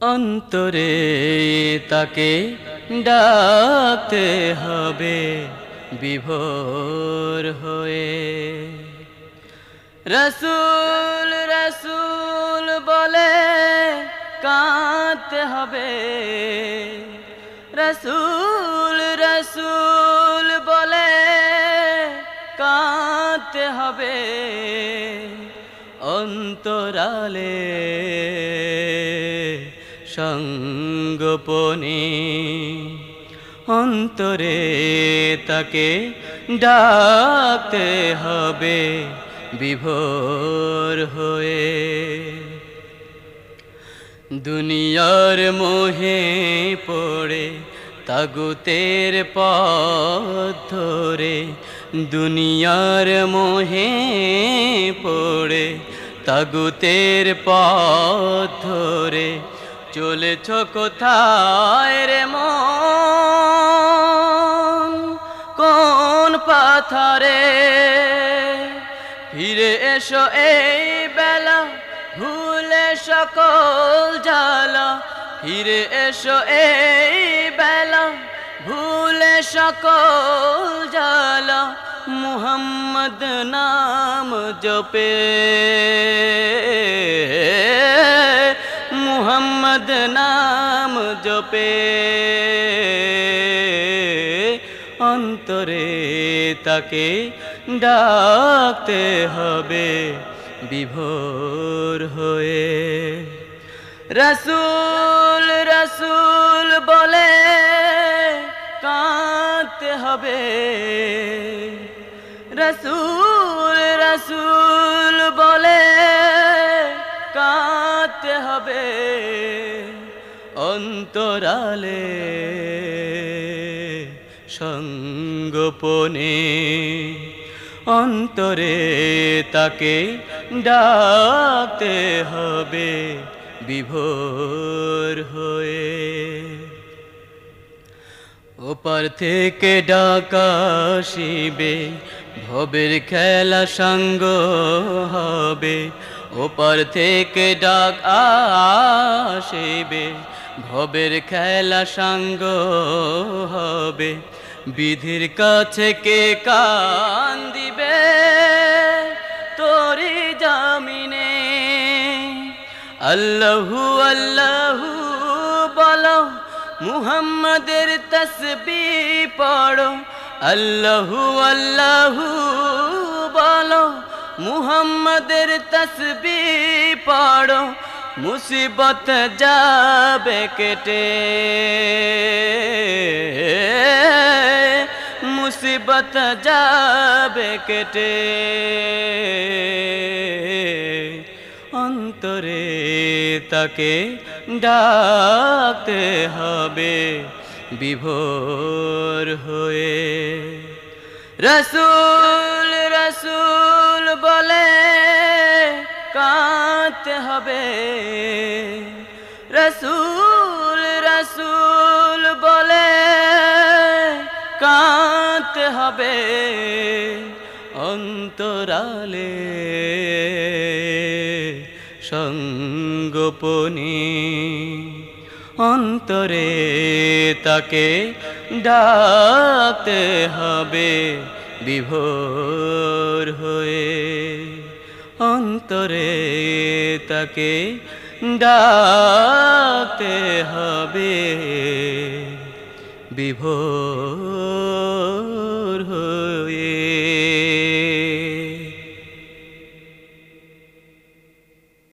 অন্তরে তাকে ডাকতে হবে বিভোর হয়ে। রসুল রসুল বলে কাঁদতে হবে। রসুল রসুল বলে কাঁদতে হবে। অন্তরালে সঙ্গোপনে। অন্তরে তাকে ডাকতে হবে বিভোর হয়ে। দুনিয়ার মোহে পড়ে তাগুতের পথ ধরে। দুনিয়ার মোহে পড়ে তাগুতের পথ ধরে। চলেছ কোথায় রে মন? কোন পাথরে? ফিরে এসো এই বেলা, ভুলে সকল জ্বালা। ফিরে এসো এই বেলা, ভুলে সকল জ্বালা। মুহাম্মদ নাম জপে। নাম জপে। অন্তরে তাকে ডাকতে হবে বিভোর হয়ে। রসুল রসুল বলে, কাঁদতে হবে। রসুল রসুল বলে অন্তরালে সঙ্গোপনে অন্তরে তাকে ডাকতে হবে বিভোর হয়ে। ওপার থেকে ডাকা শিবে ভবের খেলা সঙ্গ হবে। ওপার থেকে ডাক আসিবে ভবের খেলা সঙ্গ হবে। বিধির কাছে কে কান দিবে? তোরি জামিনে। আল্লাহু আল্লাহু বলো, মুহাম্মাদের তসবি পড়ো। আল্লাহু আল্লাহু বলো, মুহাম্মাদের তসবি পড়ো। মুসিবত যাবে কেটে। মুসিবত যাবে কেটে। অন্তরে তাকে ডাকতে হবে বিভোর হয়ে। রসুল রসুল বলে কাঁদতে হবে। রসুল রসুল বলে কাঁদতে হবে। অন্তরালে সঙ্গোপনী অন্তরে তাকে ডাকতে হবে বিভোর হয়ে। অন্তরে তাকে ডাকতে হবে। বিভোর